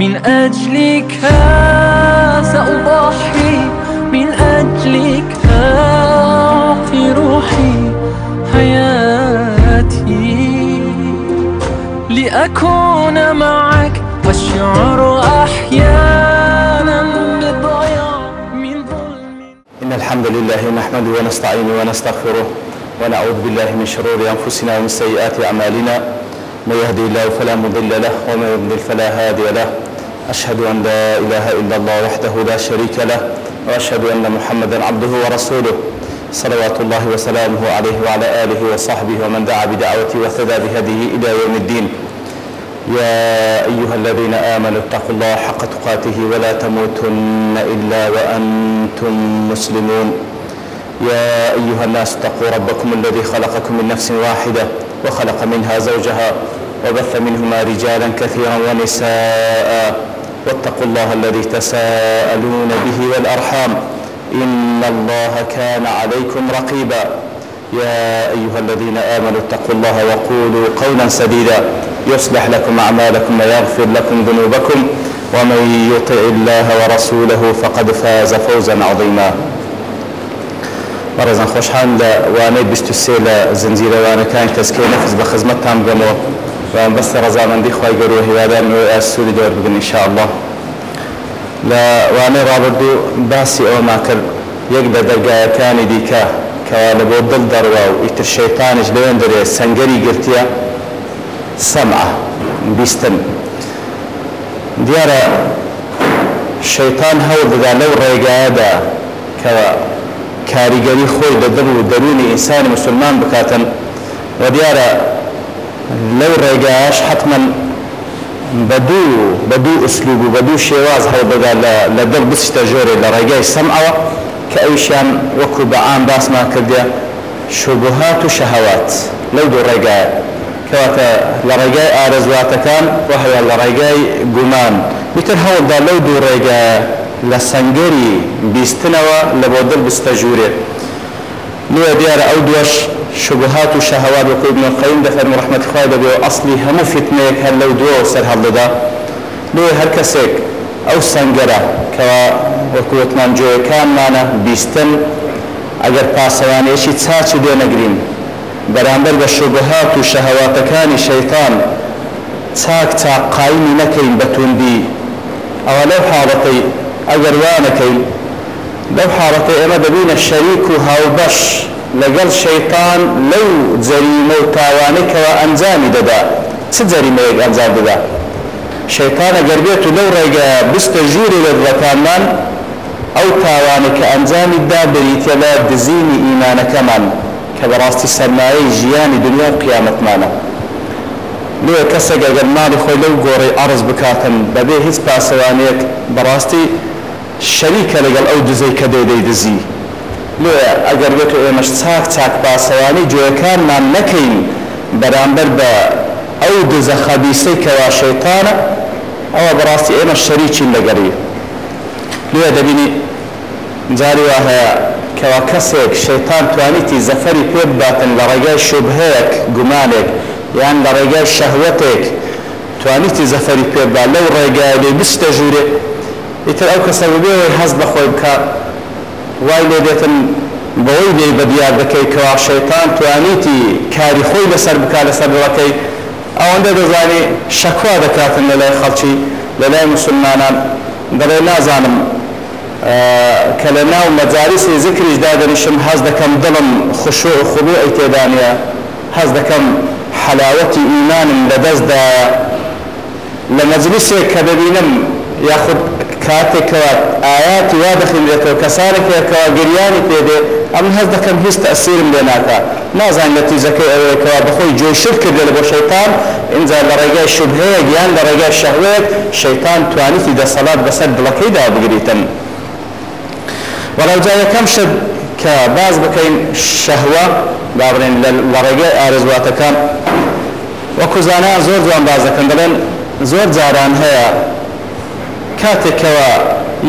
من أجلك سأضحي من أجلك أعطي روحي حياتي لأكون معك والشعر أحيانا بضياع من ظلم إن الحمد لله نحمده ونستعينه ونستغفره ونعوذ بالله من شرور أنفسنا ومن سيئات أعمالنا من يهدي الله فلا مضل له ومن يضلل فلا هادي له أشهد أن لا إله إلا الله وحده لا شريك له وأشهد أن محمدا عبده ورسوله صلوات الله وسلامه عليه وعلى آله وصحبه ومن دعا بدعوته واهتدى بهديه إلى يوم الدين يا أيها الذين آمنوا اتقوا الله حق تقاته ولا تموتن إلا وأنتم مسلمون يا أيها الناس اتقوا ربكم الذي خلقكم من نفس واحدة وخلق منها زوجها وبث منهما رجالا كثيرا ونساء واتقوا الله الذي تساءلون به والأرحام إن الله كان عليكم رقيبا يا أيها الذين آمنوا اتقوا الله وقولوا قولا سديدا يصلح لكم أعمالكم ويغفر لكم ذنوبكم ومن يطع الله ورسوله فقد فاز فوزا عظيما بەڕێزان خۆشحان لە وانەی 23 لە زنجیرەوانەکان کەسکەی نەفز بە خزمەتتان بگەمەوە بەست ڕزامەندی خی گەور و هیوادار ئاسووری دەوە بگن انشاءله لە وانەی ڕابردوو باسی ئەوە ماکرد یەک لە دەرگایەکانی دیکە کەوا لە بۆ دڵ دەڕوا و ئیتر شەیتانش لەوێن دەرێ سنگەری گرتیە سەمع بیستن دیارە شەیتان هەوڵ دەدا لەو ڕێگایەدا کەوا کاریگەری خۆی لە دڵ و دەرونی ئینسانی مسلمان بکاتن و دیارە لەو ڕێگاش حتمما بە دوو بە دوو ئوسلوب و بە دوو شێواز هەڵبدا لە دڵ بستە ژۆرێ لە ڕێگای سەمەوە کە ئەویشیان وەکو بەعام باسمان کردە شوبهات و شەهوات لەو دوو ڕێگایە کەواتە لە ڕێگای ئارەزواتەکان وهەیە لە ڕێگای گومان وتر هەوڵدا لەو دوو ڕێگە لە سنگری بیستنەوە لە بۆ دڵ بستە ژوورێت. نوێ دیارە ئەو دوش شبهات و شهوات وەکو ابن القیم دەفەرمو ڕەحمەتی خوای دەبێ و ئەسلی هەموو فتنەیەک هەر لەو دو سەر هەڵدەدا لێ هەر کەسێک ئەو سەنگەرە کەوا وەکووتمان جۆیەکانمانە بیستن ئەگەر پاسەوانێکی چاچی دێنەگرین بەرامبەر بە شبهات و شەهواتەکانی شەیتان چاک چاک قایمی نەکەین بەتوندی ئەوە لەو حاڵەتەی ئەگەر وانەکەی لەو حاڵەتە ئێمە دەبینە شەریک و هاوبەش لەگەڵ شەیتان لەو جەریمە و تاوانێکەوە ئەنجامی دەدا چ جەریمەیەک ئەنجام دەدا شەیتانە گەربێت و لەو ڕێگە بستە ژووری لە دڵەکانمان ئەو تاوانێکە ئەنجامی دا بریتە لە دزینی ئیمانەکەمان کە بەڕاستی سەرمایەی ژیانی دنیا قیامەتمانە لێ کەسێک ئەگەر ماڵی خۆی لەو گۆڕی ئارز بکاتن بەبێ هیچ پاسەوانێک بەڕاستی شەریکە لەگەڵ ئەو دزەی کە دەدەی دزی لێ ئەگەر بێت ئێمەش چاک چاک باسەوانی جوێەکانمان نەکەین بەرامبەر بە ئەو دزە خەبیسەی کەوا شەیتانە ئەوە بەڕاستی ئێمە شەریکی لەگەری لێ دەبینی جاری وا هەیە کەوا کەسێک شەیتان توانیتی زەفەری پێ باتن لە ڕێگای شوبهەیەک گومانێک یان لە ڕێگای شەهوەتێک توانیتی زەفەری پێ با لەو ڕێگای لێ بستە ژوورێ ئیتر ئەو کەسە بێ هەست بەخۆی بکات وای لێ دێتن بەوەی دەی بە دیار دەکەی کەوا شەیتان توانیتی کاری خۆی لەسەر بکات لەسەر دڵەکەی ئەوەندە دەزانێ شەکوا دەکاتن لە لای خەڵکی لە لای مسلمانان دەڵێ نازانم کە لە ناو مەجاریسی زیکریشدا دەنیشم هەز دەکەم دڵم خوشۆ و خوبوو ئەی تێدانە هەز دەکەم حلاوەتی ئیمانم لەدەستدا لە مەجلیسێک کە دەبینم یاخود کاتێکەوە ئاياتی وا دەخینرێتەوە کەسانێکەوە گریانی پێدێ ئەم هەز دەکەم هیچ ئەسیرم لێ ناکە نازان لە تیزەکەی ئەوەیەکەوە بەخۆی جۆشر کردێ لە بۆ شەیتان اینجا لە ڕێگای شوبهەیە گیان لە ڕێگای شەهوێت شەیتان توانیتی دەسەڵات بەسەر دڵەکەیدا بگریتن وەڵاوجا یەکەم شب کە باز بکەین شەهوە بابرێن لە ڕێگای ئارزواتەکان وەکو زانان زۆر جوان باز دەکەن دەڵێن زۆر جاران هەیە کاتێکەوە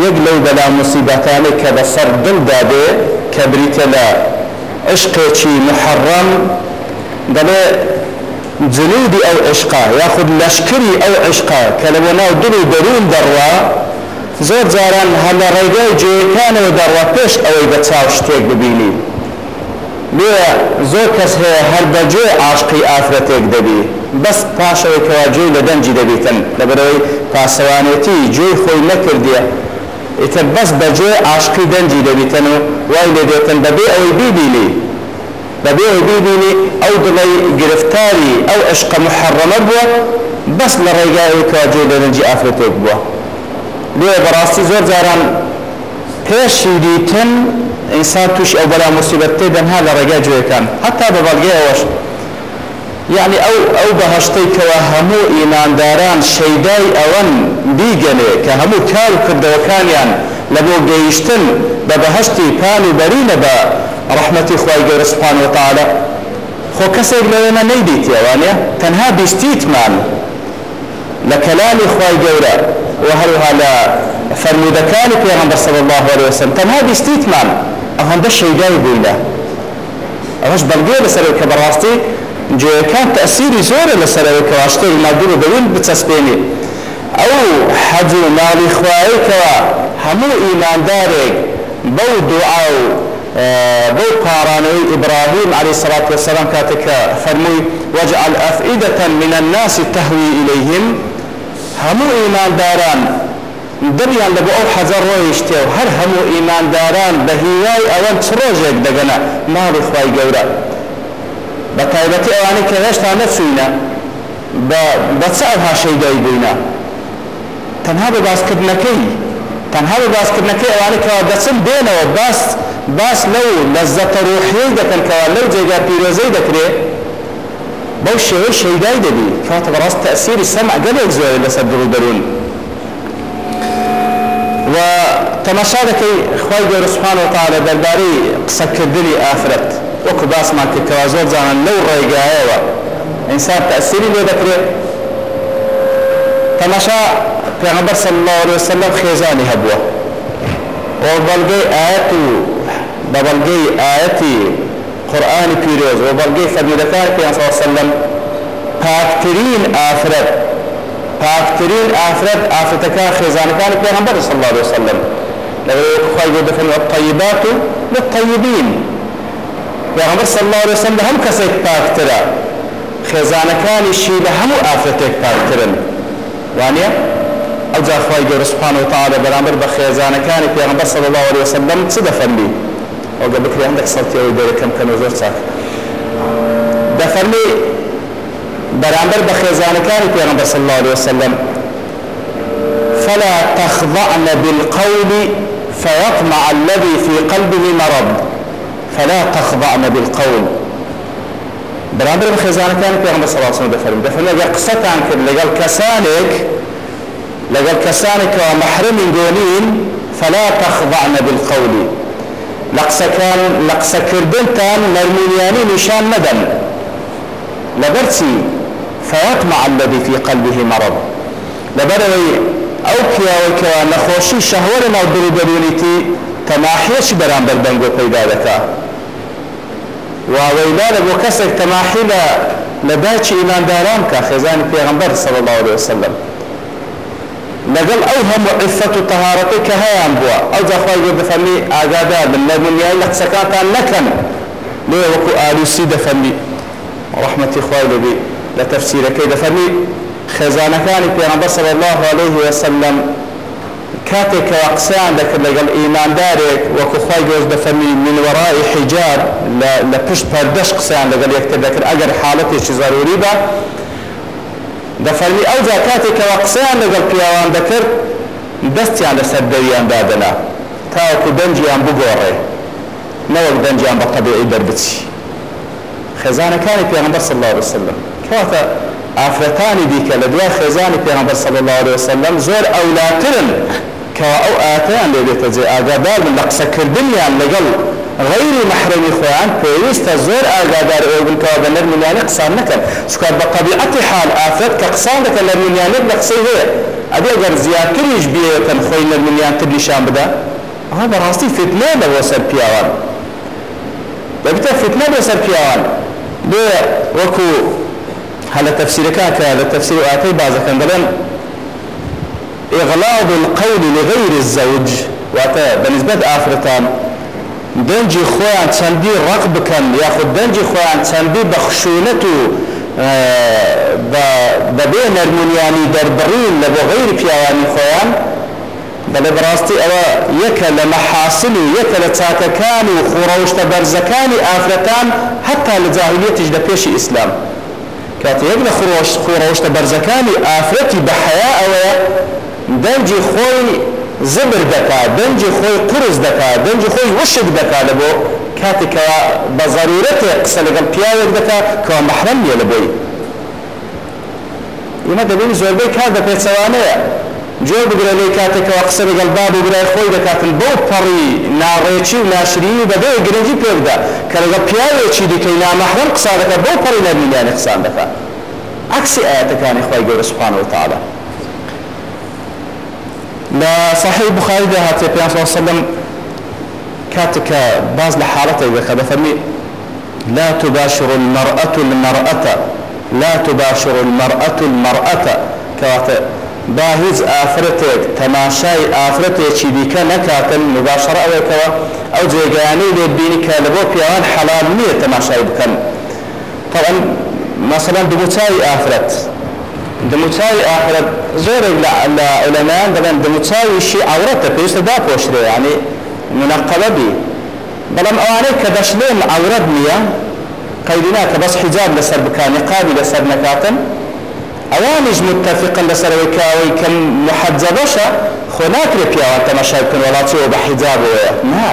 یەک لەو بەلا مسیبەتانی کە بەسەر دڵدا بێ کە بریتە لە عشقێکی محەڕەم دەبێ جنودی ئەو عشقا یاخود لەشکری ئەو عشقا کە لە بۆ ناو دڵ و دەرون دەڕوا زۆر جاران هەمە ڕێگای جێەکانەوە دەڕوا پێش ئەوەی بە چاو شتێک ببینی لێ زۆر کەس هەیە هەر بەجێ عاشقی ئافرەتێک دەبی بەس پاشەوەکەوا جوێ لە دەنجی دەبێتن لەبەرەوەی پاسەوانێتی جوێی خۆی نەکردێ ئیتر بەس بەجێ عاشقی دەنجی دەبیتەن و وای لێدێتن بەبێ ئەوەی بیبینی بەبێ ئەوی بیبینی ئەو دڵی گرفتاری ئەو عشقە محەڕەمە بووە بەس لە ڕێگایەوەکەوا جوێ لە دەنجی ئافرەتێک بووە لێ بەڕاستی زۆر جاران پێشی دیتن ئینسان توش ئەو بەلا مصیبەت تێ دەنها لە ڕێگای جوێەکان هەتا بە بەڵگەی ئەوەشت یعنی ئەو ئەو بەهشتەی کەەوە هەموو ئینانداران شەیدای ئەوەن بیگەنێ کە هەموو کار کردەوەکانیان لە بۆ گەیشتن بە بەهشتی پان و بەرینە بە ڕحمەتی خی گەورە سوپان و تاالە خۆ کەسێک لەوێنە نەیدیت ئەوانە تەنها بیستیتمان لە کەلامی خی گەورە و هەروها لە فەرمودەکانی پێغمبەر صلی الله علیه وسلم تەنها بیستیتمان ئەو هەندە شەیدای بووینە ئەوەش بەڵگێ لەسەر کە بەڕاستی جوێەکان تەسیری زۆرە لەسەرەوەی کەواشتەی مادور بەویل بچەسپێنی ئەو حەج و ماڵی خوایەوە هەموو ئیماندارێک بەو دوعا و بەو پارانەوەی ئیبراهیم علی سرات وسلام کاتێکە فەرمووی وەجعل ئەفئیدەتەن من الناس تهوی إليهم هەموو ئیمانداران دڵیان لە بۆ ئەو حەزار ڕۆیشتێ و هەر هەموو ئیمانداران بە هیوای ئەوەن چ ڕۆژێک دەگەنە ماڵی خوای گەورە بە تایبەتی ئەوانەی کە هێشتا نەچوینە بە چە ئەوها شەیدای بووینە تەنها بە باسکردنەکەی تەنها بە باسکردنەکەی ئەوانەکەەوە دەچن بێنەوە باس باس لەو لەزەتە ڕۆحیەی دەکەنکەوە لەو جێگا پیرۆزەی دەکرێت بەو شێوەی شەیدای دەبی کاتە بەڕاست تەسیری سەمع گەلێک زۆر لەسەر دڵ دەرون و تەماشا دەکەی خی گەورە سوبحانه وتعالى دەربارەی قسەکردنی ئافرەت وەکو باسمان کردکەوا زۆر زانان لەو ڕێگایەوە ئینسان تەسیری لێ دەکرێت تەماشا پێغەمبەر صلی الله علیه وسلم خێزانی هەبووە و بەڵگەی ئاەت و بە بەڵگەی ئاەتی قورآانی پیرۆز و بەڵگەی فەرمیدەکان پێغەمبەر وسلم پاکترین ئافرەت پاکترین ئافرەت ئافرەتەکان خێزانەکانی پێغەمبەر صلی الله علیه وسلم لەبەرەوەی خی بۆ دەکەن الطیبات للطیبین پێغەمبەر صلی الله علیه وسلم لە هەم کەسێک پاکترە خێزانەکانیشی لە هەموو ئافرەتێک پاکترن وانە ئەوجا خی گەورە سوبحانه وتعالى بەرامبەر بە خێزانەکانی پێغەمبەر صلی الله علیه وسلم چ دەفەرمی ئەوگە بکری هەندێک سەڵتیەوەی دەرەکەم کەنە زۆر چاک دەفەرمی بەرامبەر بە خێزانەکانی پێغەمبەر صلی الله علیه وسلم فلا تخضعن بالقول فيطمع الذي في قلبه مرض فلا تخضعن بالقول برامبر بخزانه كان في عمر صلى الله عليه وسلم بفرم بفرم اگر قصتان كن لقل كسانك لقل كسانك ومحرم دونين فلا تخضعن بالقول لقصة كان لقصة كردنتان مرمينياني نشان ندن لبرتي فيطمع الذي في قلبه مرض لبروي او كيا وكيا نخوشي شهور او دلو دلونيتي تەماحێکی بەرامبەر بەنگۆ پەیدا دەکا واوەیدا لە بۆ کەسێک تەماحی لە لە باچی ئیمانداران کە خێزانی پێغمبەر سەڵ الله عليه وسلم لەگەڵ ئەو هەموو عفەت و تەهارەتی کە هەیان بووە ئەو جاخوای گە بفەرمی ئاگادا بن لە دنیای لە قسەکانتان نەکەن لێ وەکو ئالوسی دەفەرمی ڕەحمەتی خوای دەبی لە تەفسیرەکەی دەفەرمی خێزانەکانی پێغمبەر سەڵ الله عليه وسلم کاتێکەوە قسەیان دەکرد لەگەڵ ئیماندارێک وەکوخوای گۆز دەفەرمی منوەڕای حیجار لە پشت پەردەش قسەیان لەگەڵ یەکتر دەکرد ئەگەر حالڵەتێکی زەروری بە دەفەرمی ئەوجا کاتێکەوە قسەیان لەگەڵ پیاوان دەکرد دەستیان لەسەر دەویان دادەنا تاوەکو دەنجیان بگۆڕێ نەوەک دەنجیان بە قەبێعی دەربچی خێزانەکانی پێغمبەر صلی الله عليه وسلم کاتە ئافرەتانی دیکە لە دوای خێزانی پێغمبەر صلی الله علیه وسلم زۆر ئەولاترن کە ئەو ئاتیان لێ بێتە جێ ئاگادار بن لە قسەکردنیان لەگەڵ غەیری مەحرمی خۆیان پێویستە زۆر ئاگادار ئەو بنکەوە بە نەرمیلیانە قسان نەکەن چکە بە قەبیعەتی حال ئافرەت کە قسان دەکەن نەرمیلیانێت لە قسەی هەیە ئەبێ ئەگەر زیاتریش بێتن خۆی نەرمیلیانتر نیشان بدە ئەها بەڕاستی فتنە لەوە سەر پیاوان دەبتە فتنە بۆ سەر پیاوان بێ وەکو هەلە تەفسیرەکەکە لە تەفسیر ئاتەی بازەکەن دەڵێن إغلاظ القول لغير الزوج واتە بەنسبەت ئافرەتان دەنجی خۆیان چەندی ڕق بکەن یاخود دەنجی خۆیان چەندی بە خشونەت و بەبێ نەرمونیانی دەربڕین لە بۆ غیر پیاوانی خۆیان بەڵێ بڕاستی ئەوە یەکە لە مەحاسن و یەکە لە چاکەکان و خوڕەوشتە بەرزەکانی ئافرەتان هەتا لە جاهلیەتیش لە پێشی ئیسلام. کاتێک لە خۆش خۆڕۆشتە بەرزەکانی ئافرەتی بەحیا ئەوەیە دەنجی خۆی زبر دەکا دەنجی خۆی قرس دەکا دەنجی خۆی وشک دەکا لە بۆ کاتێکەوە بە زەرورەتێ قسە لەگەڵ پیاوێک دەکا کەوا مەحرم نیە لە بۆی ئمە دەبین زۆربەی کار دەپێت چەوانەیە جۆ بگرە لەی کاتێکەوە قسە لەگەڵ باب و برای خۆی دەکاتن بۆ پەڕی ناڕێکی و ناشرینی بەبێ گرنگی پێبدا کە لەگەڵ پیاوێکی دیکەی نامەحرم قسە دەکە بۆ پەڕی نەبینیانە قسان دەکات عكسي آياتكان إخوة جل سبحانه وتعالى لا صحيح بخاري ده هاتي بيان صلى الله عليه وسلم كاتك باز لحالته إذا كذا فمي لا تباشر المرأة المرأة لا تباشر المرأة المرأة كواتي با هیچ ئافرەتێک تەماشای ئافرەتێکی دیکە نەکاتن مباشرە ئەوێکەوە ئەو جێگەیانەی لێ بینی کە لە بۆ پیاوان حەلال نییە تەماشای بکەن طبعا مثلا دموچاوی ئافرەت دموچاوی ئافرەت زۆرێک لە ئەولەمان دەبێن دموچاویشی ئاورەتە پێویستە داپۆشرێ ینی منەقەبی بەڵام ئەوانەی کە دەشلێن ئاورەت نییە قەیدنا کە بەس حیجاب لەسەر بکانی قابی لەسەر نەکاتن ئەوانش متفقن لەسەرەوەی کاوەی کەم محەبزە بەشە خۆ ناکرێت پیاوان تەمەشای بکەن وڵاتیەوە بە حیجابەوە نا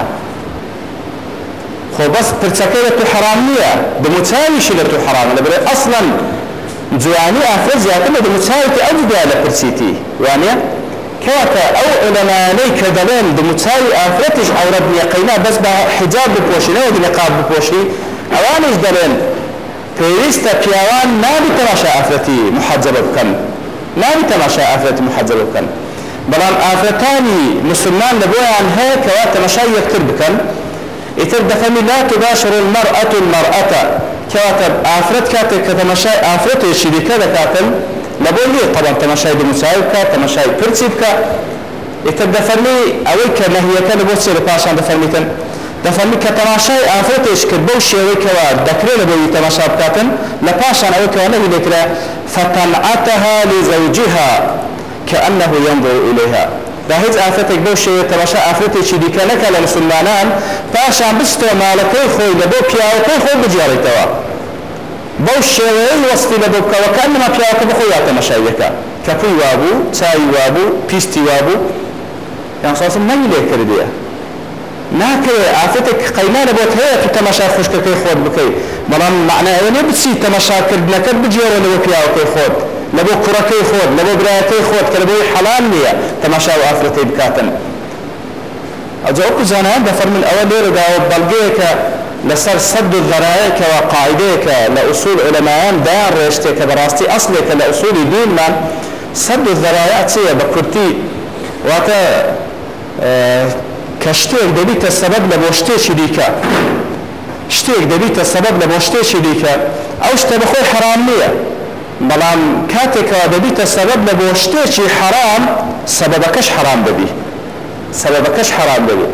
خۆ بەس پرچەکەی لە تو حرام نییە دموچاویشی لە تو حرام لەبرێ ئەسڵەن جوانی ئافرە زیاتر لە دموچاوێتی ئەو جدا لە پرسیتی وانە کاتە ئەو ئەلەمانەی کە دەڵێن دموچاوی ئافرەتیش ئەورەت نیە قەینا بەس بە حیجاب بپۆشی نەوە نقاب بپۆشی ئەوانش دەڵێن پێویستە پیاوان نابی تەماشا ئافرەتی محەجەبە بکەن نابی تەماشا ئافرەتی محەجەبە بکەن بەڵام ئافرەتانی مسلمان لە بۆیان هەیە کەوا تەماشای یەکتر بکەن ئیتر دەفەمی لا تباشر المرأة المرأة کەواتە ئافرەت کاتێک کە تەماشای ئافرەتێکی دیکە دەکاتن لە بۆ لێ تەبەن تەماشای بنووسایی بکە تەماشای پرچی بکە ئیتر دەفەرمی ئەوەی کە نەهیەکە لە بۆ چێ لە پاشان دەفەرمیتن دەفەرمی کە تەماشای ئافرەتش کرد بەو شێوەیەکەوە دەکرێت لە بەوی تەماشا بکاتن لە پاشان ئەوەکەوە نەبیێترە فەتەلعاتەها لێزەوجیها کە ئەنەه ينظر إليها دا هیچ ئافرەتێک بەو شێوە تەماشا ئافرەتێکی دیکە نەکە لە مسلمانان پاشان بستۆ مالەکەی خۆی لە بۆ پیاوەکەی خۆی بجێڕێتەوە بەو شێوەیە وەستی لە بۆ بکەوەکان نما پیاوەکە بخۆی یا تەمەشایەکە کەپوی وابوو چاوی وابوو پیستی وابوو یان ساسم نەنی لێ کردیە ناکەوێ ئافرەتێک قەیمانە بۆت هەیە تو تەماشا خوشکەکەی خۆت بکەیت بەڵام معناەوە نێ بچی تەماشاکردنەکە بجێرە لەوە پیاوەکەی خۆت لە بۆ کوڕەکەی خۆت لە بۆ برایەکەی خۆت کە لەبەوەی حەلال نییە تەماشا و ئافرەتی بکاتن ئەجاوەکو زانان دەفەرمن ئەوە لێرەداوە بەڵگەیەکە لەسەر سەد و ذەرایەکەوە قاعدەیەکە لە ئوسول ئەلەمایان دا ڕێشتێکە بەڕاستی ئەسلێکە لە ئوسولی دینمان سەد و ذەرایە چیە بە کورتی واتە کە شتێک دەبیتە سەبەب لە بۆ شتێکی دیکە شتێک دەبیتە سەبەب لە بۆ شتێکی دیکە ئەو شتە بەخۆی حرام نییە بەڵام کاتێکەوە دەبیتە سەبەب لە بۆ شتێکی حرام سەبەبەکەش حرام دەبی سەبەبەکەش حرام دەبی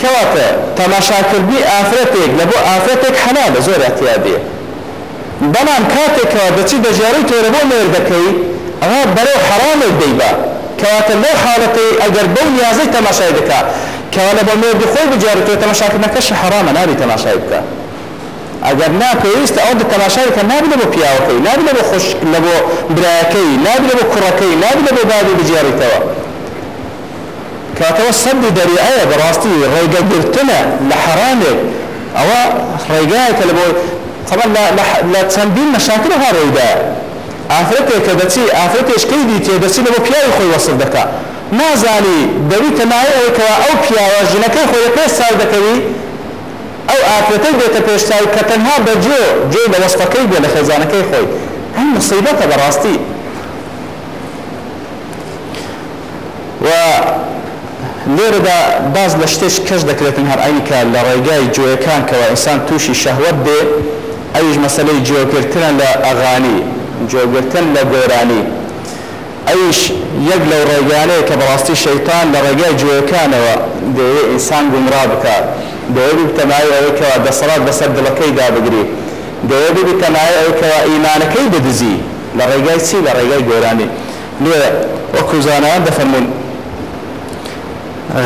کەواتە تەماشاکردنی ئافرەتێک لە بۆ ئافرەتێک حەنانە زۆر ئەتیادێ بەڵام کاتێکەوە دەچی بەژێڕی تۆرە بۆ مێردەکەی ئەوە بەرەو حرامێک دەیبە کەواتە لەو حالەتی ئەگەر بەو نیازەی تەماشای بکە کەوا لە بە مێردی خۆی بجارێت تەماشاکردنەکەش حرامە نابی تەماشای بکە ئەگەر ناپێویستە ئەو تەماشایکە نابێت بۆ پیاوەکەی نابێت بۆ خۆش لە بۆ برایەکەی نابێت بۆ کوڕەکەی نابێت بۆ بابی بجێڕیتەوە کاتەوە سەدی دەریعەیە بەڕاستی ڕێگەگرتنە لە حرامێک ئەوە ڕێگایەکە لە بۆ طبعا لە چەندین مەشاکل ها ڕێدایە ئافرەتێک کە دەچی ئافرەتێشکی تێ دەچی لەەوە پیاوی خۆی وەسڵ دەکا نازانی دەوی تەنایەوەکەوە ئەو پیاوە ژنەکەی خۆی پێ ساو دەکەوی ئەو ئافرەتەی بێتە پێشتاو کە تەنها بەجێ جێ لە وەسفەکەی بێ لە خێزانەکەی خۆی هەم مسیبەتە بەڕاستی و لێرەدا باز لە شتێش کەش دەکرێتن هەر ئەینکە لە ڕێگای جوێەکان کەەوە ئینسان تووشی شەهوەت بێ ئەویش مەسلەی جێوەکردکردن لە ئەغانی جۆگرتن لە گۆرانی ئەیش یەک لەو ڕێگانەیە کە بەڕاستی شەیتان لە ڕێگای جوەکانەوە دەوێ ئینسان گومڕا بکات دەوێت بتەمای ئەوەیەوە دەسەڵات بەسەر دڵەکەی دابگری دەوێت بتەمای ئەوەوە ئیمانەکەی بدزی لە ڕێگای چی لە ڕێگای گۆرانی لێ وەکوزانەوە دەفەرمونون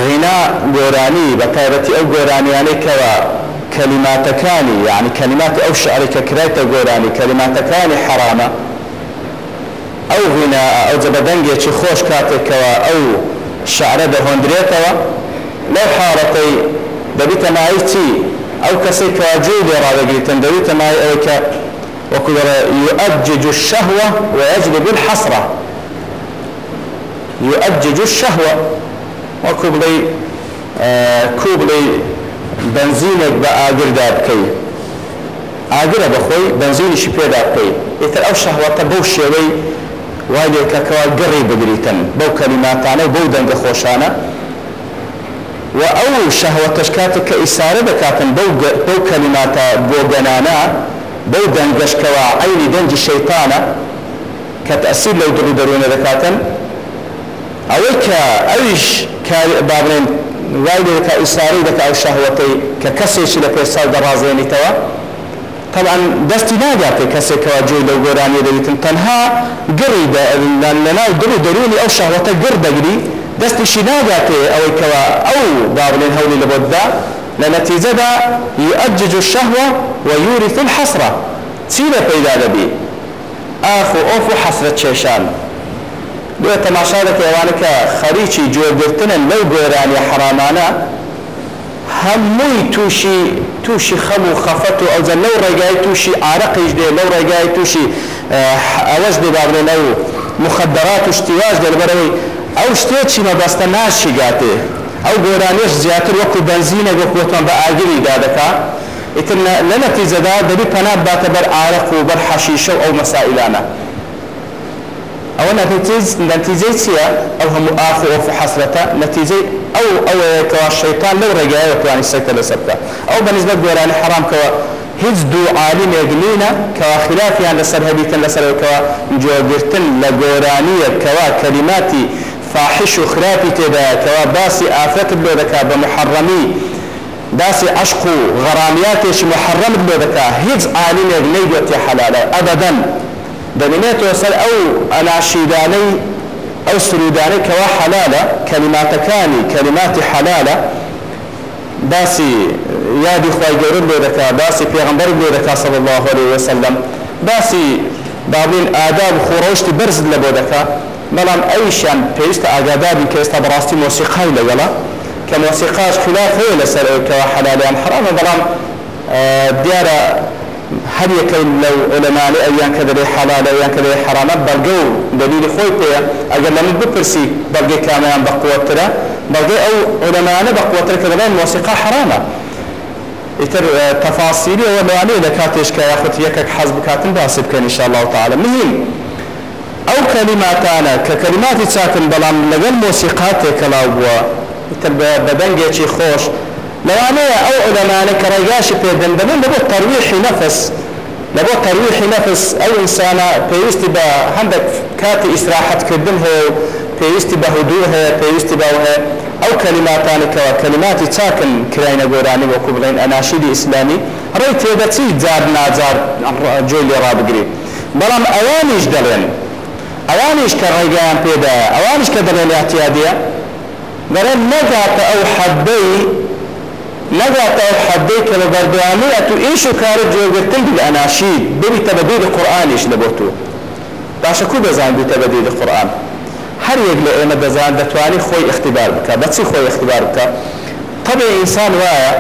غینا گۆرانی بە تایبەتی ئەو گۆرانیانەی کەەوە کەلیماتەکانی یعنی کەلیماتی ئەو شعرێکە کرێتە گۆرانی کەلیماتەکانی حرامە ئەو غینا ئەو جەبەدەنگێکی خۆش کاتێکەوە ئەو شعرە دەهۆندرێتەوە لەو حارەتەی دەبیتە نایی چی ئە کەسێک کەواجێ لێ ڕاوەگریتن دەویتە نای ئەوکە وەکو يؤجج الشهوة ويجلب الحسرة يؤجج الشهوة وەکو بڵێ کوو بڵێ بنزینێک بە ئاگردا بکەیت ئاگرە بەخۆی بنزینیشی پێدا بکەیت ئیتر ئەو شەهوەتە بەو شێوەی وای لێکەکەوا گەڕی بگریتن بەو کەلیماتانە بەو دەنگە خۆشانە و ئەو شەهوەتەش کاتێک کە ئیسارە دەکاتن بەو کەلیماتە بۆ گەنانە بەو دەنگەشکەوە عینی دەنجی شەیتانە کە تەسیر لەو دڵی دەروێنە دەکاتن ئەوەی کە ئەویش بابرێن وای دەکە ئیساری دەکە ئەو شەهوەتەی کە کەسێکی لە پێ ساڵ دەڕازێنیتەوە طبعا دەستی ناگاتێ کەسێکەوە جوێ لەو گۆرانی دەویتن تەنها گڕی لەناو دڵ و دەرونی ئەو شەهوەتە گڕ دەگری دەستیشی ناگاتێ ئەوەی کەەوە ئەو دابلێن هەولی لە بۆدا لە نەتیجەدا یؤجج الشهوة ويورث الحسرة چی لە پەیدا دەبی ئاخ و ئۆف و حەسرەت چێشان بۆ تەماشا دەکەوانە کە خەریکی جۆگرتنن لەو گۆرانی حرامانە هەمووی تووشی تووشی خەم و خەفەت و ئەوزە لەو ڕێگای تووشی ئارەقیش دێ لەو ڕێگای تووشی ئەوەش دێدابێ لەو مخدرات و شتیواز دێ لەبەرەوەی ئەو شتێکی مەبەستە ناشیگاتێ ئەو گۆرانێش زیاتر وەکو بەنزینە گەکوتان بە ئاگری دادەکات ئیتر لە نەتیزەدا دەبی پەنات باتە بەر ئارەق و بەر حەشیشە و ئەو مەسائلانە ئەوە نەتیجەی چییە ئەو هەموو ئاف وەف حەسرەتە نەتیجەی ئەو ئەوەیەکەوە شەیتان لەو ڕێگایەوە توانی سەکە لەسەرکە ئەو بەنسبە گۆرانی حرامکەوە هیچ دوو عالمێک نینە کەوا خلافیان لەسەر هەبیتن لەسەرەوەکەوە جۆگرتن لە گۆرانیەکەوە کەلیماتی فاحش و خراپی تێدایەکەوە باسی ئافرەت بۆ دەکا بە محڕەمی باسی عشق و غەرامیاتێکی محڕەمت بۆ دەکا هیچ عالمێک لەی گوێتی حەلالە ئەبەدەن دەبینێتەوە سەر ئەو ئەلاشیدانەی ئەو سرودانەی کەوا حەلالە کەلیماتەکانی کەلیماتی حەلالە باسی یادی خی گەورم لێ دەکا باسی پێغمبەر لێ دەکا سەڵ الله عليه وسلم باسی بابین ئاداب خۆڕۆشتی برزت لە بۆ دەکا بەڵام ئەویشان پێویستە ئاگادابی کە ئێستا بەڕاستی مۆسیقای لەگەڵە کە مۆسیقاش خلاف هەیە لەسەر ئەوکەوە حەلالیان حرامە بەڵام دیارە هەر یەکەی لەو ئۆلەمانی ئەویان کە دەبێ حەڵالە یان کە دەبێ حەرامە بەڵگە و دەبیری خۆی پێەیە ئەگەر لە من بپرسی بەڵگەی کامیان بە قوترە بەڵگەی ئەو ئۆلەمانە بە قوتر کە دەبێن مۆسیقا حرامە ئیتر تەفاسیری ئەوە لەوانەیە لە کاتێشکە یاخود یەکێک حەز بکاتن باسی بکەن ئینشاءالله تعالی مهم ئەو کەلیماتانە کە کەلیماتی چاکن بەڵام لەگەل مۆسیقا تێکەلاو بووە ئیتر بە بەدەنگێکی خۆش لەوانەیە ئەو عولەمانە کە ڕێگاشی پێدەن دەبن لەبۆ تەرویحی نەفس لەبۆ تەرویحی نەفس ئەو ئینسانە پێویستی بە هەندێک کاتی ئیسراحەتکردن هەیە و پێویستی بە هودوو هەیە پێویستی بەو هەیە ئەو کەلیماتانێکەوە کەلیماتی چاکن کراینە گۆرانی وەکو بڵێن ئەناشیدی ئیسلامی ڕێی تێدەچی جار ناجار جۆی لێ ڕابگری بەڵام ئەوانیش دەڵێن ئەوانیش کە ڕێگەیان پێدا ئەوانش کە دەڵێن احتیادیە دەڵێن نەگاتە ئەو حەبەی نەگاتەوە حەدەی کە لە بەردەوامەیە تو ئیش و کارە جێگرتن لەناشی بریتە بە دەیری قورآانیش لە بۆ تو باشە کو دەزانبیتە بە دەیری قورآن هەر یەک لە ئێمە دەزان دەتوانی خۆی اختیبار بکە بەچی خۆی اختیبار بکە طبێ ئینسان وایە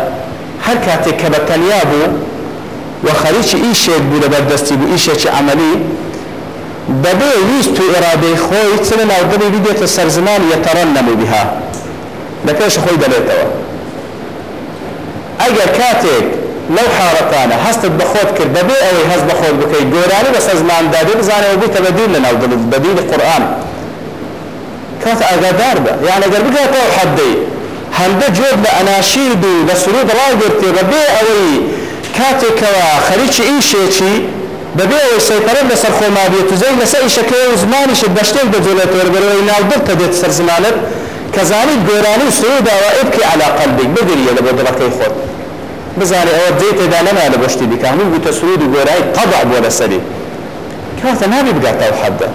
هەر کاتێک کە بە تەنیا بوو و خەریکی ئیشێک بوو لە بەردەستی بوو ئیشێکی عملی دەبێ ویست تو ئێرادەی خۆی چ لە ناودەبی بدێتە سەرزمان یەتەڕەن نەبوو بها لە پێش خۆی دەبێتەوە ئەگەر کاتێک لەو حارەتانە هەستت بەخۆت کرد بەبێ ئەوەی هەست بەخۆت بکەیت گۆرانی بەسەر زماندادی بزانەوە بیتە بەدیل لە ناو دڵت بەدیل قورآن کات ئاگادار بە یان ئەگەر بگاتەوە حەدەی هەندە جۆر لە ئەناشید و لە سرود ڕاگرتی بەبێ ئەوەی کاتێکەوە خەریکی ئین شێکی بەبێ ئەوەی سەیپەرە لەسەر خۆمابێت و زەی لەسەر ئیشەکەی و زمانیشت بە شتێک دەجێت وەربەرەوەی ناودڵ دەدێت سەر زمانت کەزانیت گۆرانی و سرود داوائبکی علاقەندێک بگریە لە بۆ دڵەکەی خۆت بزانێ ئەوە دەی تێدا لەما لە بەشتی بیکانی گوتە سرود و گۆرای قەدع بۆ لەسەری کاتە نابی بگاتە و حەدە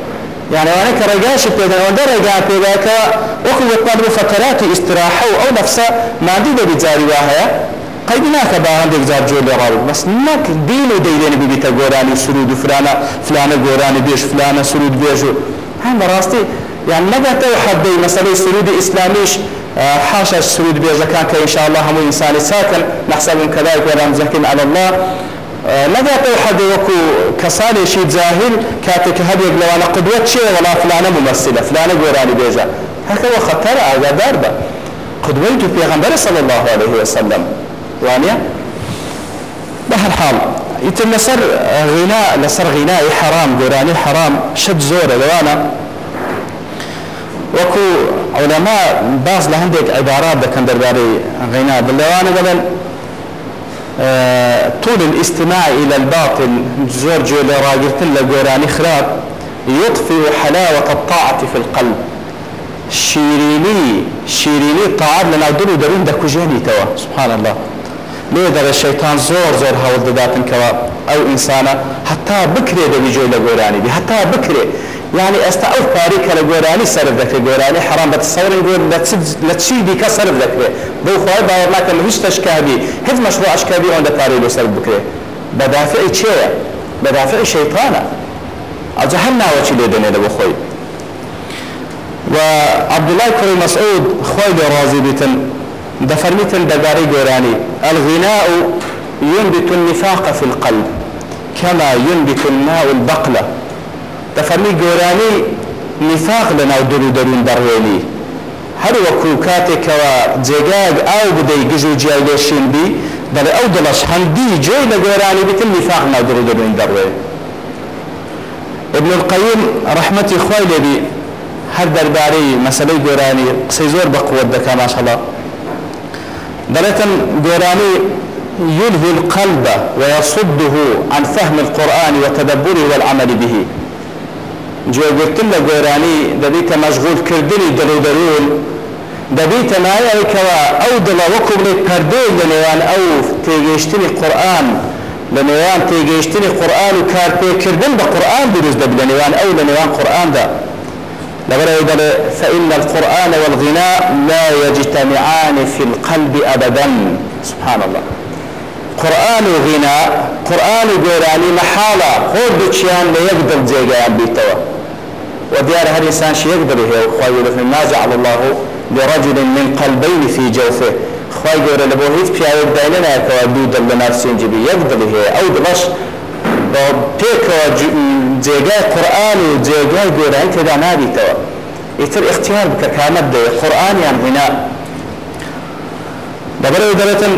یانەوانە کە ڕێگاشی پێداوەندە ڕێگا پێداکە وەکو یەکمان بۆ فەتەراتی ئیستراحە و ئەو نەفسە مادی دەبی جاری وا هەیە قەید ناکە با هەندێک جار جۆ لێڕاوت بەس نەک دین و دەیدێنی ببیتە گۆرانی سرود و فرانە فلانە گۆرانی بێش فلانە سرود بێژ و هەم بەڕاستی یان نەبێتەوە حەدەی مەسەلەی سرودی ئیسلامیش حاشا سرود بێزەکان کە ئینشاءله هەموو ئینسانی ساکن نەحسەبم کەدای گۆران زەکەین على الله نەگاتەوە حەدەوەکو کەسانێکی جاهل کاتێک هەبێک لەوانە قدوەت چێ وەڵا فلانە ممەسیلە فلانە گۆرانی بێزە هەکەەوە خەتەر ئاگادار بە قدوەی تو پێغەمبەر صلى الله عليه وسلم وانە بەهرحاڵ ئیتر لەسەر غینا لەسەر غینای حرام گۆرانی حرام شت زۆرە لەوانە وەکو ئەولەما باز لە هەندێک عیبارات دەکەن دەربارەی غینا لەوانە دەڵێن طول الاستماع إلى الباطل زۆر جوێ لە ڕاگرتن لە گۆرانی خراپ يطفئ حلاوة الطاعة في القلب شيريني شيريني طاعات لنا دلو درون دكوجيني توا سبحان الله ليه در الشيطان زور زور هاول دداتن كوا أو إنسانا حتى بكري دبي جو لقوراني بي حتى بكري یعنی ئێستا ئەو پاری کە لە گۆرانی سرف دەکرێت گۆرانی حرام بە سەورن گۆر لە چی دیکە سرف دەکرێت بەو خۆی باوەڕ ناکەم هیچ تەشکابی هیچ مەشروع ئەشکابی ئەوەندە پارەی لەسەر بکرێت بەدافعی چێە بەدافعی شەیطانە ئەجا هەم ناوەچی لێ دەنێت بۆ خۆی و عبدڵای کوڕی مەسعود خۆی بێ ڕازی بیتن دەفەرمیتن دەبارەی گۆرانی ئەلغینا و ينبت النفاق في القلب كما ينبت الماء البقله دەفەرمی گۆرانی نیفاق لە ناو دەرو دەرون دەڕوێنی هەروەکو کاتێکەوە جێگایك ئاو بدەی گژ و جیای لێشین بی بەڵێ ئەو دڵش هەندی جێ لە گۆرانی بتن نیفاق ناو دەرو دەرون دەڕوێ ابن القیم ڕحمەتی خۆی لێبی هەر دەربارەی مەسلەی گۆرانی قسەی زۆر بە قوت دەکا ماشەڵە دەڵێتن گۆرانی يلهي القلب ويصده عن فهم القرآن وتدبره والعمل به جێگرتن لە گۆرانی دەبیتە مەشغولکردنی دەرودەرون دەبیتە نایەوەکەوە ئەو دڵە وەکوڵێک پەردەی لە نێوان ئەو تێگەیشتنی قورآن لە نێوان تێگەیشتنی قورآن و کارپێکردن بە قورآن دروست دەب لە نێوان ئەو لە نێوان قورآاندا لەبەرەوە دەڵێ فإن القرآن والغناء لا يجتمعان في القلب أبدا سبحان الله قورآن و غنا قورآن و گۆرانی مەحاڵە خۆ بچیان لە یەک دڵ جێگەیان بیتەوە وديار هر إنسان شي يقدر هي خوي لكن ما جعل الله لرجل من قلبين في جوفه خوي يقول لبو هيت في عيد دايلنا كوادود لنا سنجبي يقدر هي أو دلش پێکەوە جێگای قورآن و جێگای گۆرانی تێدا نابیتەوە ئیتر اختیار بکە کامەت دێ قورآانیان هنا لەبەرەوە دەڵێتن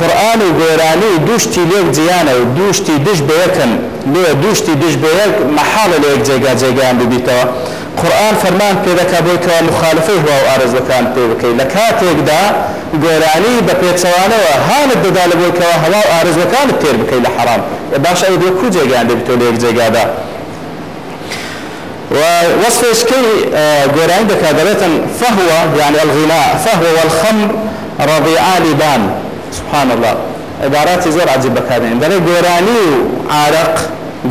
قورآن و گۆرانی و دوشتی لێک جیانە و دوشتی دش بەیەکن لێ دوشتی دش بەیەک مەحاڵە لە یەک جێگا جێگەیان ببیتەوە قورآن فەرمان پێدەکا بێتەوە مخالفەی هوا و ئارزەکان پێ بکەیت لە کاتێکدا گۆرانی بە پێچەوانەوە هاانت دەدا لە بۆکەوە هەوا و ئارزەکانت تێر بکەیت لە حرام باش ئەو دێ کو جێگەیان دەبیتەوە لە یەک جێگادا ووصفشکی گۆرانی دەکا دەبێتن فەهوە یعنی الغنا فەهوە والخمر ڕەضیعا لیبان سبحان الله عباراتی زۆر عجیب بەکارێن دەڵێ گۆرانی و عارق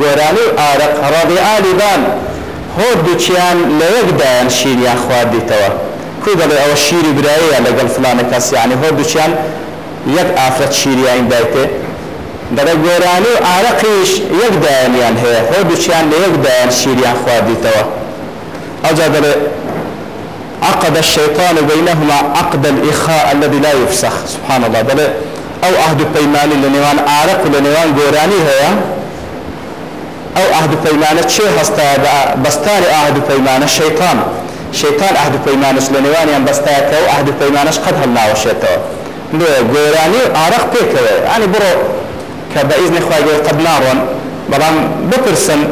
گۆرانی و عارق ڕەضیعا لیبان هۆ دووچیان لە یەکدایان شیریان خواردیتەوە کوی دەڵێ ئەوە شیری برایە لەگەڵ فلانە کەسیانی هۆ دووچیان یەک ئافرەت شیریان دایتێ دەڵێ گۆرانی و عارقیش یەکدایانیان هەیە هۆ دووچیان لە یەکدایان شیریان خواردیتەوە ئەوجا دەڵێ عقد الشيطان بينهما عقد الإخاء الذي لا يفسخ سبحان الله بل أو عهد بيماني لنوان عارق لنوان قوراني هيا أو عهد بيمانة شيء هستا بستار عهد بيمانة الشيطان شيطان عهد بيمانش لنوان يعني بستاك أو عهد بيمانش قد هلنا وشيطان لو قوراني عارق بيك يعني برو كبإذن إخوة قد نارون بلان بترسن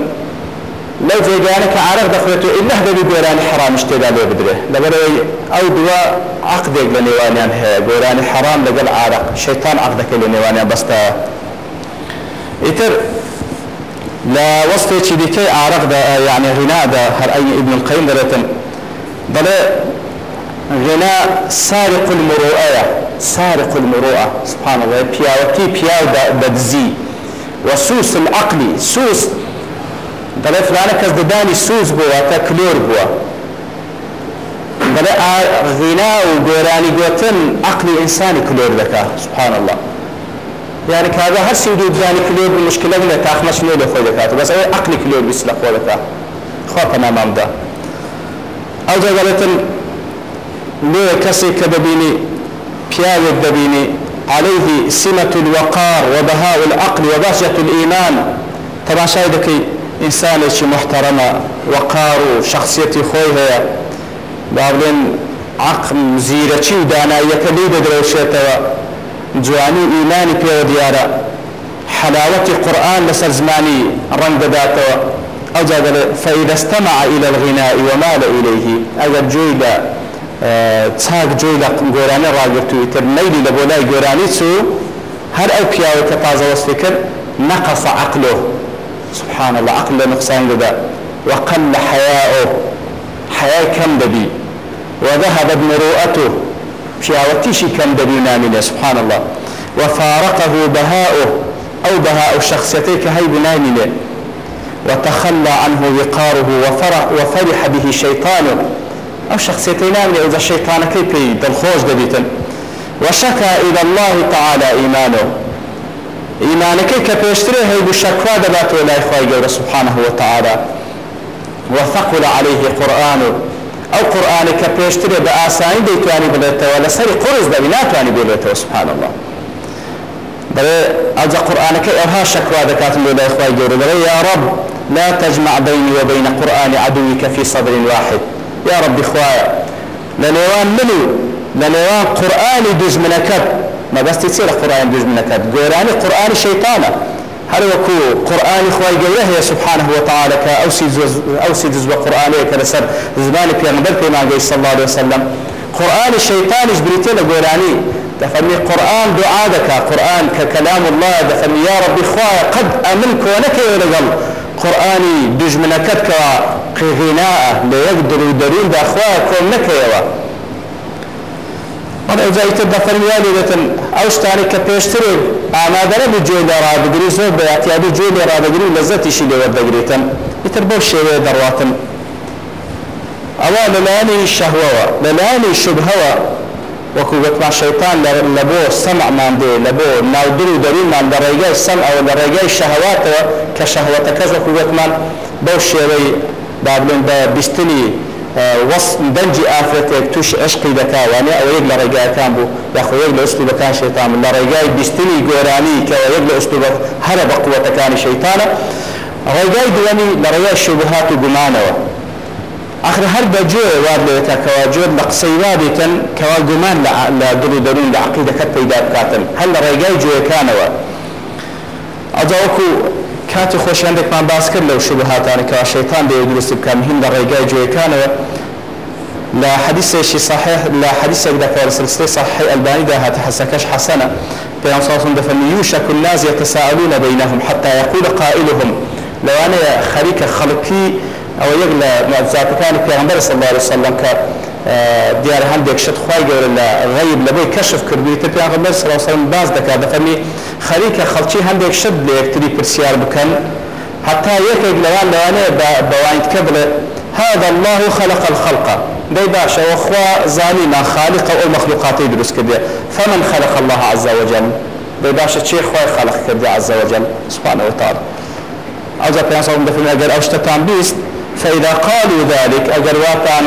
لەو جێگانە کە عرق دەخوێتەوە ئیله دەبی گۆرانی حرامش تێدا لێ بدرێ لەبەرەوەی ئەو دووە عقدێک لە نێوانیان هەیە گۆرانی حرام لەگەڵ عرق شەیتان عقدەکە لە نێوانیان بەستە ئیتر لە وەستێکی دیکەی عرقدا یعنی غنادا هەر ئەی ابن القیم دەرێتن دەڵێ غنا سارق المروءەیە سارق المروءە سبحان الله پیاوەتی پیاو دەدزی وسوس العقل سوس دەڵێ فلانە کەس ددانی سوز بووە کە کلۆر بووە بەڵێ غینا و گۆرانی گوتن عقلی ئینسانی کلۆر دەکا سبحان الله یعنی کاگە هەرسی دوو بزانی کلۆر بوو مشکلە لە تاخمەش لێ لە خۆی دەکات بەس ئەوەی عقلی کلۆر بیست لە خۆ دەکا خۆ پەنامامدا ئەو دەڵێتن لێ کەسێک کە دەبینی پیاوێک دەبینی عليه سمة الوقار وبهاء العقل وبهجة الإيمان تماشای دەکەی ئینسانێکی محتەرەمە وەقار و شخصەتی خۆی هەیە باڵێن عقم زیرەچی و داناییەکە لی دەدرەوشێتەوە جوانی ئیمانی پێوە دیارە حلاوەتی قورآن لەسەر زمانی ڕنگ دەداتەوە ئەو جادەڵێ فەیدەستەمە ئیلە الغینایی وەما لە ئیلەیهی ئەگەر جوی لە چاک جوی لە گۆرانی ڕاگرتووی تر نەیلی لە بۆ لای گۆرانی چوو هەر ئەو پیاوە کە تازەوەستی کرد نەقەسە عقلۆ سبحان الله عقل لە نقصان دەدا وقل لە حەیاء حەیای کەم دەبی وذهب بمروءته پیاوەتیشی کەم دەبی نامینە سبحان الله وفارقه بهاؤه ئەو بەها ئەو شخصەتەی کە هەی بنامینێ وتخلى عنه وقاره وفرح, وفرح به شيطان أو شخصيتين نامنة إذا الشيطان كيف دلخوش دبيتن وشكى إلى الله تعالى إيمانه ئیمانەکەی کە پێشترە هەیبوو شەکوا دەباتەوە لای خی گەورە سوبحانەوە تعادا وەفەقل عليه قورآن و ئەو قورآانە کە پێشترە بە ئاسانی دەیتوانی بڵێتەوە لەسەری قرس دەبی ناتوانانی بێتەوە سوبحان الله بەێ ئەجا قورآانەکە ئەوها شەکوا دەکاتم بۆ لای خی گەورە بڵێ یا ڕب لا تجمع بيني وبين قرآن عدوك في صدر واحد يا رب خويا لنوان منو لنوان قرآن دجمنكب مەبەستی چێ لە قورآان دژمنەکەت گۆرانی قورآانی شەیتانە هەروەکو قورآانی خی گەورە هەیە سبحانه وتعاالەکە ئەوسی جز بە قورآانەیەکە لەسەر زمانی پێغمبەر پێماگەی سەڵا وسلم قورآانی شەیتانیش بریتێ لە گۆرانی دفرمي قرآن دعادك قرآن ككلام الله دفرمي يا ربي خواه قد أملك ولك يلقل قرآني دجمنكتك قغناء ليقدر درين دأخواه كونك يوا بەڵێ جای تر دەفەرمیانی دەتن ئەو شتانی کە پێشترێ ئامادەرە بە جوێ لە ڕادگری زۆر بەیاتیادی جوێ لە ڕادگری لە زەتیشی لەوە دەگرێتن ئیتر بۆ شێوەیە دەڕاتن ئەوە لەلایانی شەهوەوە لەلایانی شبهەوە وەکو وەتمان شەیتان لە بۆ سەمعمان دێ لە بۆ ناودر و دەریمان لە ڕێگای سەم ئەوە لە ڕێگای شەهواتەوە کە شەهوەتەکەس وەکو وەتمان بەو شێوەی بابلێن بە بیستنی دەنجی ئافرەتێک توش عشقی دەکاوانێ ئەو یەک لە ڕێگاکان بوو دەخۆیەک لە ئوستوبەکان شێتان لە ڕێگای بیستنی گۆرانی کە یەک لە ئوستوبەت هەرە بە قووەتەکانی شەیتانە ڕێگای دووەمی لە ڕێگای شوبهات و گومانەوە آخر هەر بەجێ وا بێتە کەوا جۆر لە قسەی وا بێتن کەوا گومان لە دڵ و دەرون لە عقیدەکەت پەیدا بکاتن هەر لە ڕێگای جوێەکانەوە ئەجاوەکو کاتی خۆشیانێکمان باس کرد لەو شوب هاتانەکە شەیتان بێ درستی بکەم هین لە ڕێگای جوێەکانەوە لە حەدیسێکی صحیح لە حەدیسێکدا فەرسلستی صحیح ئەلبانیدا هاتە حەسەکەش حەسەنە پێیان ساسم دەفەرمی یوشەک الناس یتساءلون بینهم حتى يقول قائلهم لەوانەیە خەریکە خەڵکی ئەوە یەک لە مەزاتەکانی پێغەمبەر صلی الله عليه وسلم کە دیار هەندێک شت خی گەورە لە ڕیب لەبەی کەشف کردوی تە پیاغمبەر سەرسەرم باز دەکات دەفەمی خەریکە خەڵکی هەندێک شت لە یەکتری پرسیار بکەن حتا یەکێک لەوان لەوانەیە بەوانیتکە بڵێ هذا الله خلق الخلق دەی باشە وەخوا زانی ناخالیق ئەو مەخلوقاتی دروست کردێ فمن خلق الله عز وجل دەی باشە چی خۆی خلق کردی عز وجل سبحانه وتعالى ئەوزا پێ دەفەن ئەگەر ئەو شتتان بیست فإذا قالوا ذلك أجر واتان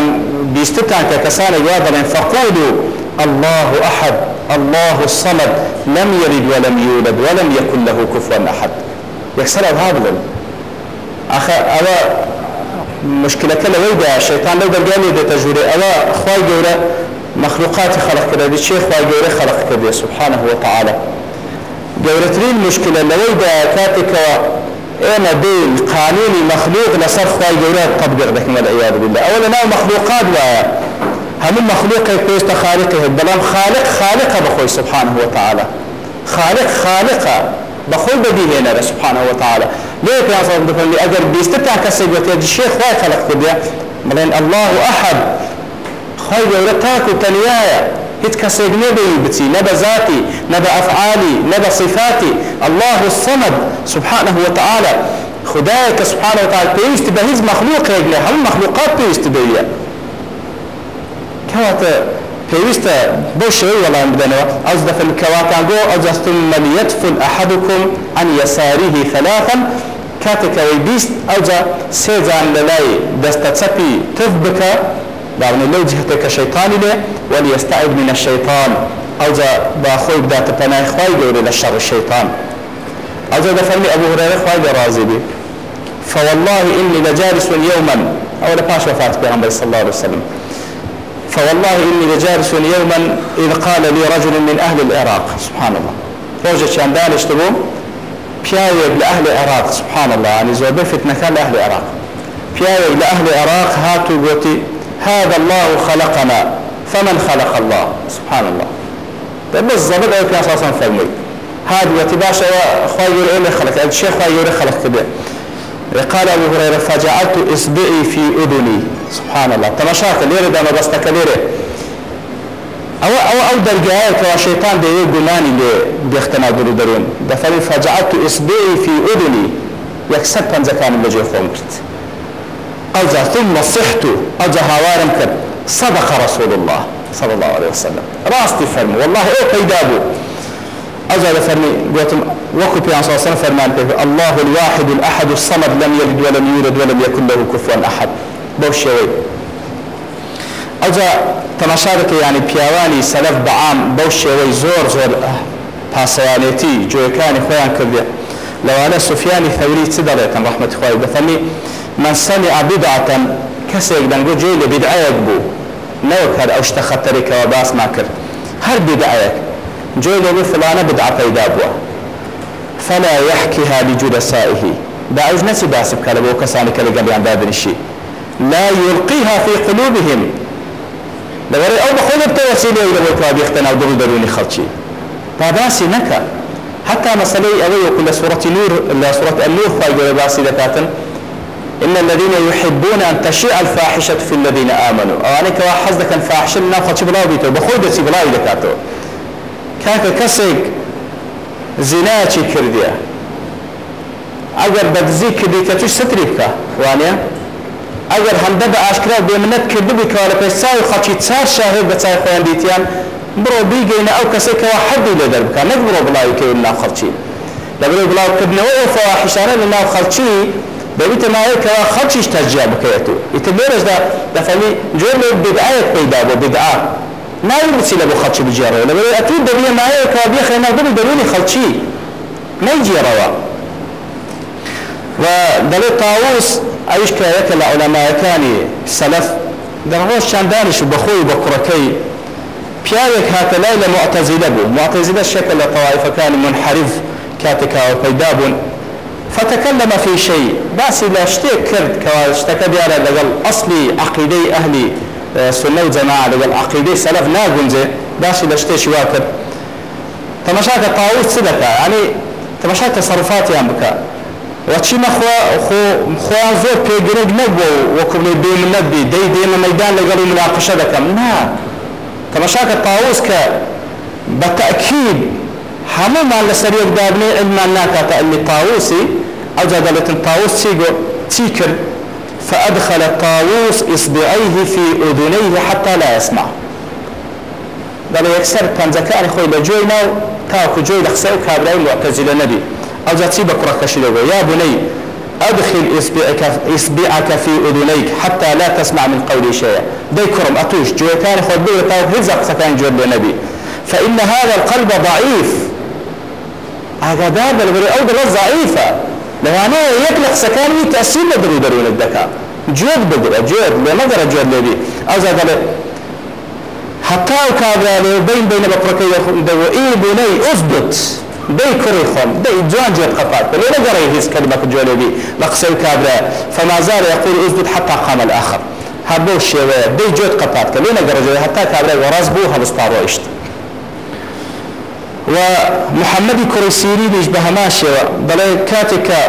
بیستتان کە کە ساڵێک وا دەڵێن فەقول و الله أحد الله الصمد لم يلد ولم يولد ولم يكن له كفوا أحد يكسر هذا بلن أخا أوا مشكلة كلا ويدا شيطان لو دقاني دي تجوري أوا خواي جورة مخلوقات خلق كده دي شيخ خواي جورة خلق كده سبحانه وتعالى جورترين مشكلة لو دا كاتك ئێمە بین قانونی مەخلوق لەسەر خی گەورە قبگەر دەکەن لە ئەیاد بلا ئەوە لە ناو مەخلوقات وایە هەموو مەخلوقی پێستە خالقی هەیە بەڵام خالق خالقە بەخۆی سبحانه وتعالى خالق خالقە بەخۆی بەدینێنەرە سبحانه وتعالى لێ پیاسەڵ دەکەن ئەگەر بیستە تا کەسێک بێتێ شێ خی خەلق بێ بڵێن الله ئەحد خی گەورە تاک و تەنیایە هیچ کەسێک نەبی بچی نە بە ذاتی نە بە ئەفعالی نە بە صفاتی الله الصمد سبحانه وتعالى خدایە کە سبحانه وتعالى پێویست بە هیچ مەخلوقێک لە هەم مەخلوقات پێویست بەیە کەواتە پێویستە بۆ شێوەی وەڵام بدەنەوە ئەو دەفن کەواتان گۆ ئەو جەستن مەلیەت فل ئەحدکم ئەن یەساریهی خەلافەن کاتێکەوەی بیست ئەوجا سێجان لە لای دەستە چەپی تف بکە داونە لەو جهتە کە شەیتانی لێ وليستعد من الشيطان ئەوجا باخۆی بداتە پەنای خی گەورە لە شەڕ شەیتان ئەوجا دەفەرمی ئەبوو هورێرە خی گەڕازی بێ فوالله إني لجالس يوما أو لباش وفاة بيغمبر صلى الله عليه وسلم فوالله إني لجالس يوما إذ قال لي رجل من أهل العراق سبحان الله روجة كان دالش تبو بيايب لأهل العراق سبحان الله يعني زوبة فتنة كان لأهل العراق بيايب لأهل العراق هاتوا قوتي هذا الله خلقنا فمن خلق الله سبحان الله بس زبد أو كلاس أصلا فمي هذا وتباش خوي يرى إلى خلق الشيخ خوي يرى خلق كبير قال أبو هريرة فجعلت إصبعي في أذني سبحان الله تماشاك ليرة دانا بستك ليرة أو أو أو درجة كوا شيطان ده يقولاني اللي بيختنا درو درون دفعي فجعلت إصبعي في أذني يكسر بنزكان بجي خومت أو ثم صحت أو هوارم كرت صدق رسول الله صلى الله عليه وسلم راستي فرمي والله او قيدابو أجل فرمي قلتم وكو في عصر صلى فرمان بيه الله الواحد الأحد الصمد لم يلد ولم يولد ولم يكن له كفوا أحد بوشيوي أجا تماشارك يعني بياواني سلف بعام بوشيوي زور زور پاسەوانێتی جوێەکانی خۆیان کردێ لەوانە سوفیانی فەوری چ دەڵێتن ڕحمەت خۆی بەفەرمی من سەمی عبیدعەن کەسێک دەنگۆ جێ لە بدعەک بوو نەوەک هەر ئەو شتە خەتەرێکەوە باسما کرد هەر بدعەک جێ لەبێ فلانە بدعە پەیدا بووە فەلا یەحکیها لجودەسائیهی دا ئەوژ نەچی باسی بکە لە بۆ کەسانی کە لەگەڵیان دابنیشی لا یلقیها فی قلوبهم لەبەرەی ئەو بەخۆ بتەوەسیلێ لەبەوە توا بێختە ناو دڵ دەرونی خەڵکی پاباسی نەکە حتى مسألة أوي وكل سورة نور لا سورة النور فاجر باسي دكاتن إن الذين يحبون أن تشيع الفاحشة في الذين آمنوا أواني كوا حزدك الفاحشة لنا خلش بلاو بيتو بخوي دسي بلاو دكاتو كاكا كسيك زناچي كرديا ئەگەر بەدزی کردی کە توش ستری بکە وانە ئەگەر هەندە بە ئاشکرا بێمنەت کردبی کەوا لە پێی چاوی خەڵکی چار شاهێت بە چای خۆیان دیتیان بڕۆ بیگەینە ئەو کەسێکەوە حەدی لە دەربکە نەک بڕۆ بڵاوی کەوی ناو خەڵکی لەبرو بڵاوکردنەوە ئەو فەواحشانە لە ناو خەڵکی بەویتەماوەیەکەوە خەڵکیش تەجیا بکەێت و ئیتە لێرەشدا دەفەنی جۆر لە بدعایەت پیدا بۆ بدعا ناوی بچی لە بۆ خەڵکی بجێڕەوە لەبەر ئەتوو دەبیە مایەکەوە بێخێنا ببی دەرونی خەڵکی نەیجێڕەوە و دەڵێ تاوس ئەوش کەیەکە لە عەمایەکانی سەلف دەڕۆژ چنددانش و بەخۆی بە کوڕەکەی پیاوێک هاتە لای لە معتەزیلە بوو معتەزیلە شەکە لە تەوایفەکانی منحریف کاتێکاوە پەیدا بوون فتەکەلم في شيء باسی لە شتێک کرد کەوا شتەکە دیارە لەگەڵ ئەسلی عقیدەی ئەهلی سنە و جەماع لەگەڵ عقیدەی سەلف ناگونجێ باسی لە شتێکی وا کرد تەمەشاکە تاوت چ دەکە ئەنی تەمەشا تەسەرفاتیان بکە وەچینە خۆیان زۆر پێگرێک نەبوو وەکوێ بێ منەبی دەی دێمە مەدان لەگەڵی مناقشە دەکەم نا تەمەشاکە تاوز کە بە تەکیب هەمومان لەسەر یەکدابنێ ئەمان ناکاتە ئەلی تاوسی ئەو جادەڵێتن تاوس چی گۆ چی کرد فأدخل طاووس إصبعيه في أذنيه حتى لا يسمع دەڵێ یەکسەر پەنجەکانی خۆی لە جوێی ناو تاکو جوێی لە قسەی و کابرای معتەزی لە نەبی ئەو جاچی بە کوڕەکەشی لەگوێ یا بنەی أدخل إصبعك في أذنيك حتى لا تسمع من قولي شيئا دي كرم أتوش جوي كان خد بي وطاوك هزا قسكان جوي النبي فإن هذا القلب ضعيف هذا باب الغري أو ضعيفة لەوانەیە یەک لە قسەکانی تاسی لە دەرو دەروونت دەکات جێت بگرە جێت لێ مەگەرە جێت لێبی ئەو زادەڵێ حتا و کابراێ بین بینە بە پڕەکەیدەوە ئی بوونەی ئوزبت دەی کوڕی خۆم دەی جوان جێت قەپات لێ نەگەڕی هیچ کەلمەکە جۆلێبی لە قسەی کابرا فەمازار یقول ئوزبت حتا قام الآخر هەر بەو شێوەیە دەی جۆت قەپات کە لێ نەگەڕێ حتا کابرا وەڕاز بوو هەڵستاڕۆیشت و محەممەدی کوڕسیری نیش بە هەماشەوە بەڵێ کاتێکە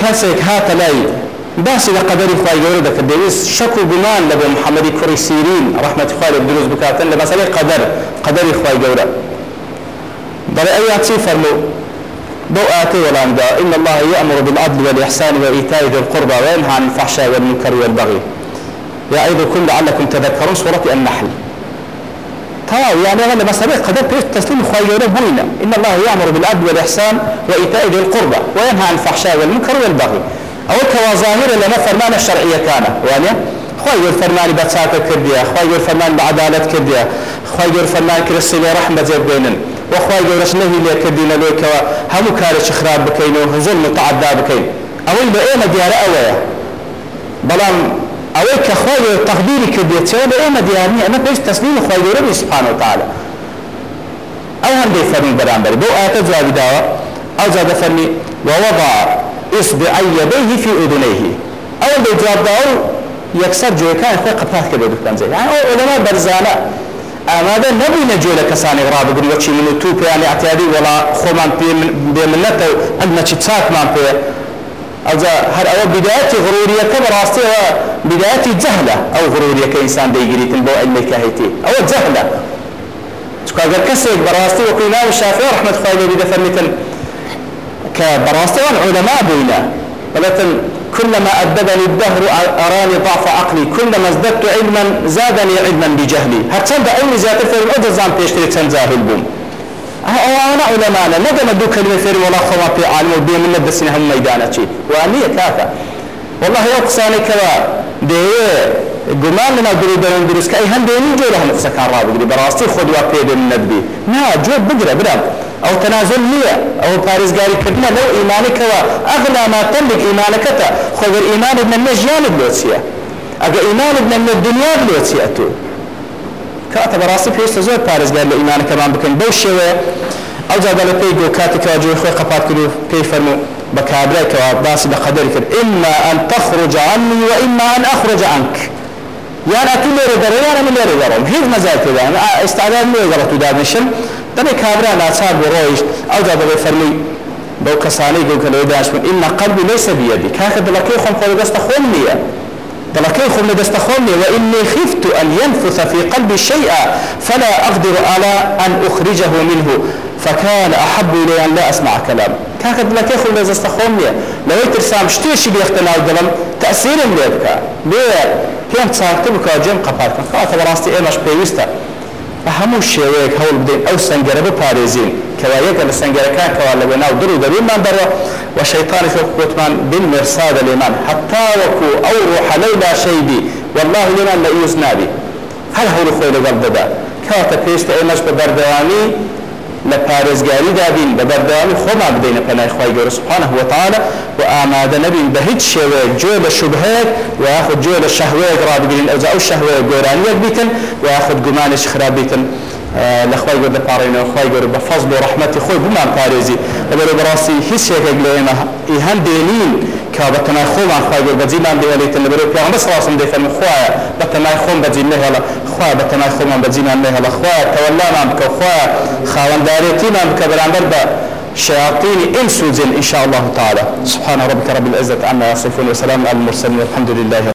کەسێک هاتە لای باسی لە قەدەری خی گەورە دەکرد دەویست شەک و گومان لە بۆ محەممەدی کوڕی سیرین ڕحمەتی خوارێک دروست بکاتن لە مەسەی قەدەر قەدەری خی گەورە بەڵێ ئەویا چی فەرموو بو آتي ولاندا إن الله يأمر بالعدل والإحسان وإيتاء ذي القربى وينهى عن الفحشاء والمنكر والبغي يعظكم لعلكم تذكرون سورة النحل تمام يعني أنا مسامير قدر بيش تسليم خيرين بوينا إن الله يأمر بالعدل والإحسان وإيتاء ذي القربى وينهى عن الفحشاء والمنكر والبغي أو كوظاهر لما فرمان الشرعية كان يعني خوای گەر فەرمانی بە چاکە کردیە خوای گەر فەرمان بە عدالت کردیە خوای گەر فەرمان کرسی لێ ڕەحم بەجێ بێنن وەخوای گەورەش نەهی لێکردی لەلێکەوە هەموو کارێکی خراپ بکەین و هەزل متعدا بکەین ئەوەی بە ئێمە دیارە ئەوەیە بەڵام ئەوەی کە خۆی تەقبیری کردێتەوە لە ئێمە دیانی ئەمە پێش تەسلیم خۆی گەورە سبحانه وتعالى ئەو هەندێک فەرمی بەرامبەر بۆ ئاتە جوابی داوە ئەو جا دەفەرمی ووەضع إصبع يديه في أذنيه أو بجواب داو یەکسەر جوێەکان خۆی قپات کە بێ بکەنجێت ئەوەما بەرزانە ئامادە نەبووینە جوێ لە کەسانی ڕابگری وەچی من و تو پێیانی ئەتیادی وڵا خۆمان بێ منەتە ئەمەچی چاکمان پێ ئەجا هەر ئەوە بیداەتی غڕوریەکە بەڕاستیەوە بداية جهلة أو غرور يك إنسان بيجري تنبو علم الكهيتي أو جهلة چکە ئەگەر کەسێک بەڕاستی وەکوی ناوی شافی ڕحمەت خوای لێبی دەفەرمیتن کە بەڕاستیوان علەما بووینە بەڵێتن كلما أدبني الدهر أراني ضعف عقلي كلما ازددت علما زادني علما بجهلي هرچند علمي زيادة فرم أدى زام بيشتري چند جاهل بوم أنا علمانا ندم دو كلمة فرم ولا خوا في عالم وبي من ندسين هم ميدانا چي وانية كاكا والله يوقساني كوا دەیە گومان لەنا گری دەرەن درستکای هەندێنی جۆ لە هەمە قسەکان ڕابگری بەڕاستی خۆدوا پێبێن نەبی نا جۆ بگرە برم ئەو تەنازل نییە ئەو پارێزگاریکردە لەو ئیمانێکەوە ئەغلاماتەندێک ئیمانەکەتە خۆبەر ئیمانت نەمێ ژیانت لۆچیە ئەگە ئیمانت نەمێ دنیا لۆچیە تو کاتە بەڕاستی پێستە زۆر پارێزگار لە ئیمانەکەمان بکەن بەو شێوەیە ئەو جاگەلە پێی گۆ کاتێکەوە جوێ خۆی قەپات کرد و پێی فەرمو بكابريك وباس بقدرك إما أن تخرج عني وإما أن أخرج عنك يعني أتو ليري دري يعني من ليري دري هيك مزاج كده يعني استعداد ليري دري تو دانشن دمي كابرا لا صار برويش أو ده بغي فرمي بو كساني جو كده داش من إن قلبي ليس بيدي كاك دلكي خم خلي دست خمي دلكي خم دست خمي وإني خفت أن ينفث في قلبي شيئا فلا أقدر على أن أخرجه منه فكان أحب إلي أن لا أسمع كلامه کاکەت لەکەی خۆ لەزەستە خۆم نیە لەوەی ترسام شتێکی بێختە ناو دڵم تەسیرم لێ بکە بێ پێم چاکتە بکە جێم قەپارکە کاتە بەڕاستی ئێمەش پێویستە بە هەموو شێوەیەک هەوڵ بدەین ئەو سنگەرە بپارێزین کەوا یەکە لە سنگەرەکان کەوا لە بەناو دڕ و دەبیمان بەرەوە و شەیطانی خۆتمان بن مرسادە لێمان حتا وەکو ئەو ڕۆحەلەی لاشەیدی والله لێمان لە ئیوز نابی هەر هەوڵ خۆی لەگەڵ دەدا کاتە پێشتە ئێمەش بە بەردەوامی لە پارێزگاری دابین لە بەردەوامی خۆمان بدەینە پەنای خی گەۆر سوپانە وتالە و ئامادە نەبین بە هیچ شێوەیە جوێ بە شوبهەیەک و یاخود جوێ لە شەهوەیەک ڕابگرین ئەوزا ئەو شەهوەیە گۆرانیەک بیتن و یاخود گومانش خرابیتن. لەخوای گەور دەپارڕێنەوە خی گەور بە فەز بۆ ڕحمەتی خۆی بمان پارێزی لەبەر بەڕاستی هیچ شێکێک لە ئێمە هەندێنین كابتناي خوم عن خواي قول بجيل عن ديالي تنبرو بيان بس راسم دي فمن خوايا بتناي خوم بجيل نهي الله خوايا بتناي خوم عن بجيل عن نهي الله خوايا تولانا عمك خوايا خاوان داريتين عمك برامبر شياطين إنس وجن إن شاء الله تعالى سبحان ربك رب العزة عما يصفون وسلام على المرسلين والحمد لله